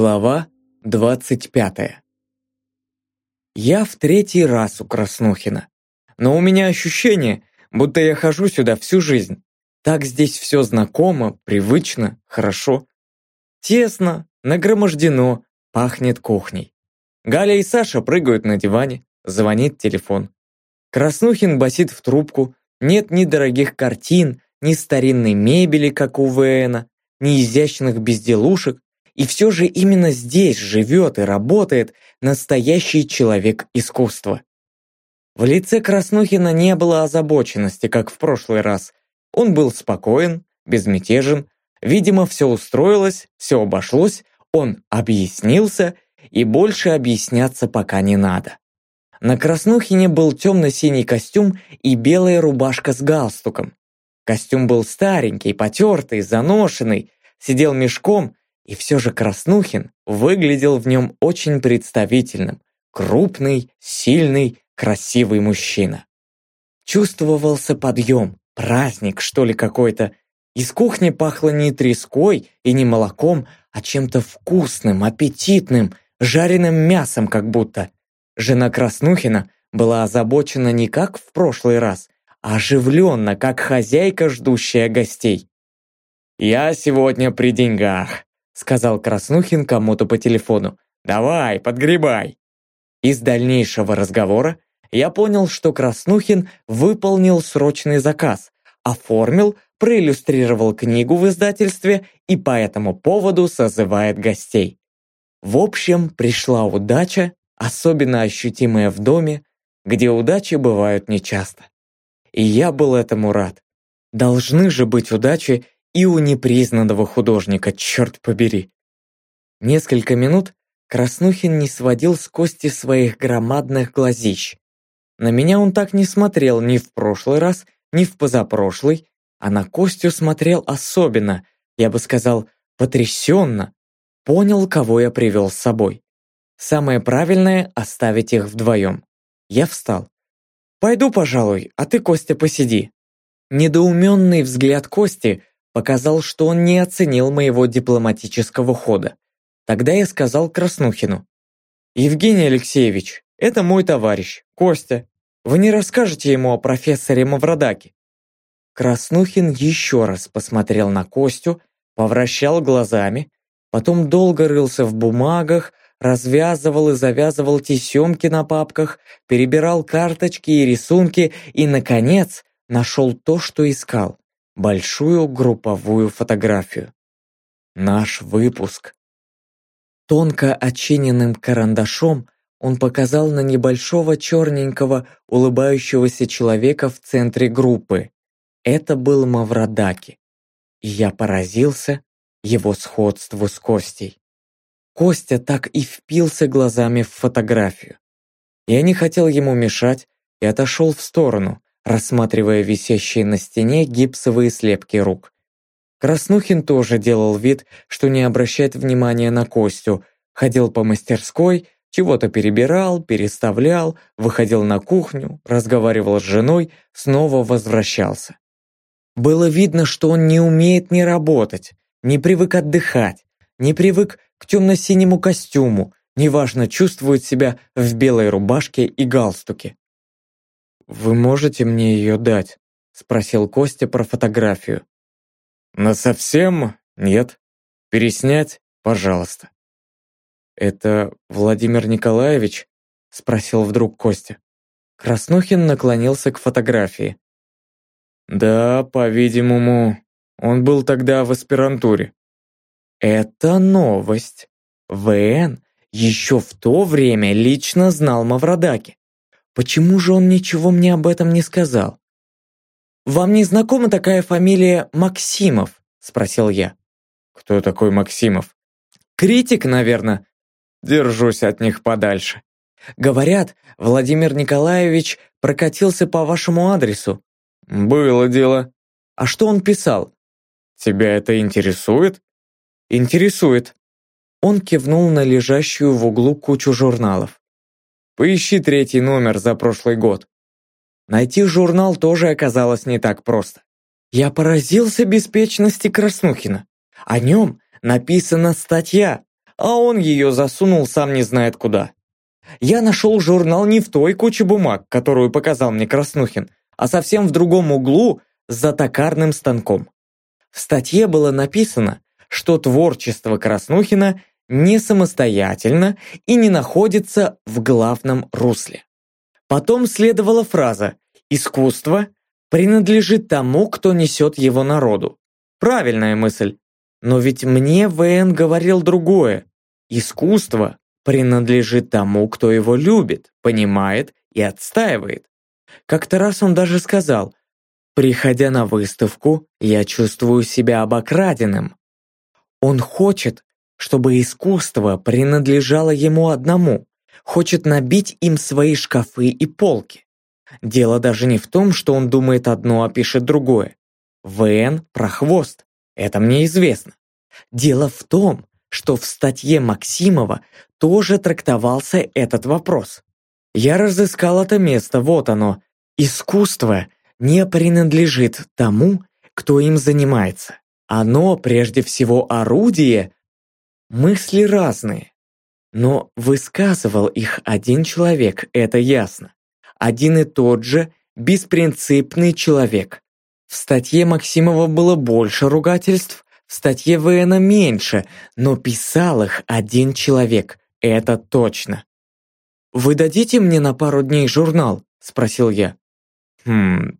Глава 25 Я в третий раз у Краснухина. Но у меня ощущение, будто я хожу сюда всю жизнь. Так здесь все знакомо, привычно, хорошо. Тесно, нагромождено, пахнет кухней. Галя и Саша прыгают на диване, звонит телефон. Краснухин басит в трубку, нет ни дорогих картин, ни старинной мебели, как у Вэна, ни изящных безделушек, и все же именно здесь живет и работает настоящий человек искусства. В лице Краснухина не было озабоченности, как в прошлый раз. Он был спокоен, безмятежен, видимо, все устроилось, все обошлось, он объяснился, и больше объясняться пока не надо. На Краснухине был темно-синий костюм и белая рубашка с галстуком. Костюм был старенький, потертый, заношенный, сидел мешком и все же Краснухин выглядел в нем очень представительным. Крупный, сильный, красивый мужчина. Чувствовался подъем, праздник, что ли, какой-то. Из кухни пахло не треской и не молоком, а чем-то вкусным, аппетитным, жареным мясом как будто. Жена Краснухина была озабочена не как в прошлый раз, а оживленно, как хозяйка, ждущая гостей. «Я сегодня при деньгах», сказал Краснухин кому-то по телефону. «Давай, подгребай!» Из дальнейшего разговора я понял, что Краснухин выполнил срочный заказ, оформил, проиллюстрировал книгу в издательстве и по этому поводу созывает гостей. В общем, пришла удача, особенно ощутимая в доме, где удачи бывают нечасто. И я был этому рад. Должны же быть удачи и у непризнанного художника, черт побери. Несколько минут Краснухин не сводил с Кости своих громадных глазищ. На меня он так не смотрел ни в прошлый раз, ни в позапрошлый, а на Костю смотрел особенно, я бы сказал, потрясенно. Понял, кого я привел с собой. Самое правильное — оставить их вдвоем. Я встал. «Пойду, пожалуй, а ты, Костя, посиди». Недоуменный взгляд Кости показал, что он не оценил моего дипломатического хода. Тогда я сказал Краснухину. «Евгений Алексеевич, это мой товарищ, Костя. Вы не расскажете ему о профессоре Мавродаке?» Краснухин еще раз посмотрел на Костю, повращал глазами, потом долго рылся в бумагах, развязывал и завязывал тесемки на папках, перебирал карточки и рисунки и, наконец, нашел то, что искал большую групповую фотографию. Наш выпуск. Тонко очиненным карандашом он показал на небольшого черненького улыбающегося человека в центре группы. Это был Мавродаки. И я поразился его сходству с Костей. Костя так и впился глазами в фотографию. Я не хотел ему мешать и отошел в сторону, рассматривая висящие на стене гипсовые слепки рук. Краснухин тоже делал вид, что не обращает внимания на Костю, ходил по мастерской, чего-то перебирал, переставлял, выходил на кухню, разговаривал с женой, снова возвращался. Было видно, что он не умеет не работать, не привык отдыхать, не привык к темно-синему костюму, неважно, чувствует себя в белой рубашке и галстуке. «Вы можете мне ее дать?» — спросил Костя про фотографию. «На совсем нет. Переснять, пожалуйста». «Это Владимир Николаевич?» — спросил вдруг Костя. Краснухин наклонился к фотографии. «Да, по-видимому, он был тогда в аспирантуре». «Это новость. ВН еще в то время лично знал Мавродаки. Почему же он ничего мне об этом не сказал? «Вам не знакома такая фамилия Максимов?» – спросил я. «Кто такой Максимов?» «Критик, наверное». «Держусь от них подальше». «Говорят, Владимир Николаевич прокатился по вашему адресу». «Было дело». «А что он писал?» «Тебя это интересует?» «Интересует». Он кивнул на лежащую в углу кучу журналов. Поищи третий номер за прошлый год. Найти журнал тоже оказалось не так просто. Я поразился беспечности Краснухина. О нем написана статья. а он ее засунул сам не знает куда. Я нашел журнал не в той куче бумаг, которую показал мне Краснухин, а совсем в другом углу за токарным станком. В статье было написано, что творчество Краснухина не самостоятельно и не находится в главном русле. Потом следовала фраза «Искусство принадлежит тому, кто несет его народу». Правильная мысль. Но ведь мне ВН говорил другое. Искусство принадлежит тому, кто его любит, понимает и отстаивает. Как-то раз он даже сказал, «Приходя на выставку, я чувствую себя обокраденным». Он хочет, чтобы искусство принадлежало ему одному, хочет набить им свои шкафы и полки. Дело даже не в том, что он думает одно, а пишет другое. ВН – про хвост, это мне известно. Дело в том, что в статье Максимова тоже трактовался этот вопрос. Я разыскал это место, вот оно. Искусство не принадлежит тому, кто им занимается. Оно прежде всего орудие. Мысли разные. Но высказывал их один человек, это ясно. Один и тот же беспринципный человек. В статье Максимова было больше ругательств, в статье ВН меньше, но писал их один человек, это точно. «Вы дадите мне на пару дней журнал?» – спросил я. «Хм,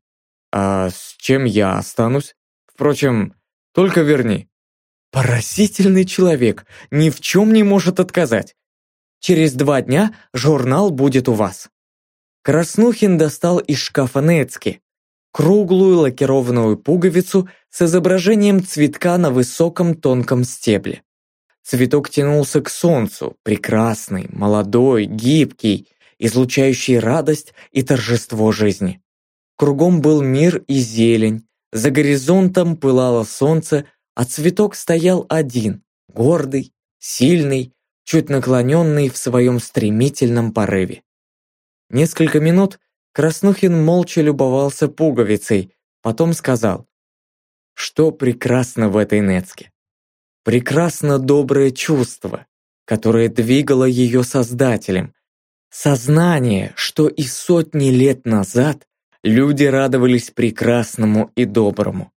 а с чем я останусь? Впрочем, только верни». Поразительный человек, ни в чем не может отказать. Через два дня журнал будет у вас. Краснухин достал из шкафа Нецки, круглую лакированную пуговицу с изображением цветка на высоком тонком стебле. Цветок тянулся к солнцу, прекрасный, молодой, гибкий, излучающий радость и торжество жизни. Кругом был мир и зелень, за горизонтом пылало солнце, а цветок стоял один, гордый, сильный, чуть наклоненный в своем стремительном порыве. Несколько минут Краснухин молча любовался пуговицей, потом сказал, что прекрасно в этой Нецке. Прекрасно доброе чувство, которое двигало ее создателем. Сознание, что и сотни лет назад люди радовались прекрасному и доброму.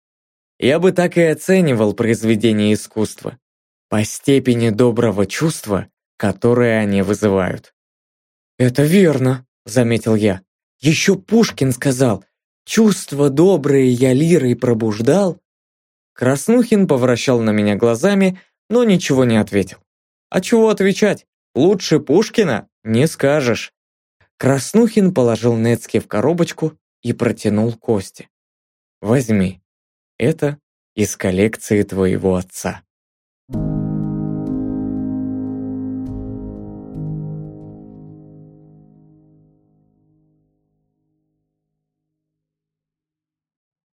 Я бы так и оценивал произведение искусства по степени доброго чувства, которое они вызывают. «Это верно», — заметил я. Еще Пушкин сказал «Чувства добрые я лирой пробуждал». Краснухин повращал на меня глазами, но ничего не ответил. А чего отвечать? Лучше Пушкина не скажешь. Краснухин положил Нецки в коробочку и протянул кости. «Возьми. Это из коллекции твоего отца».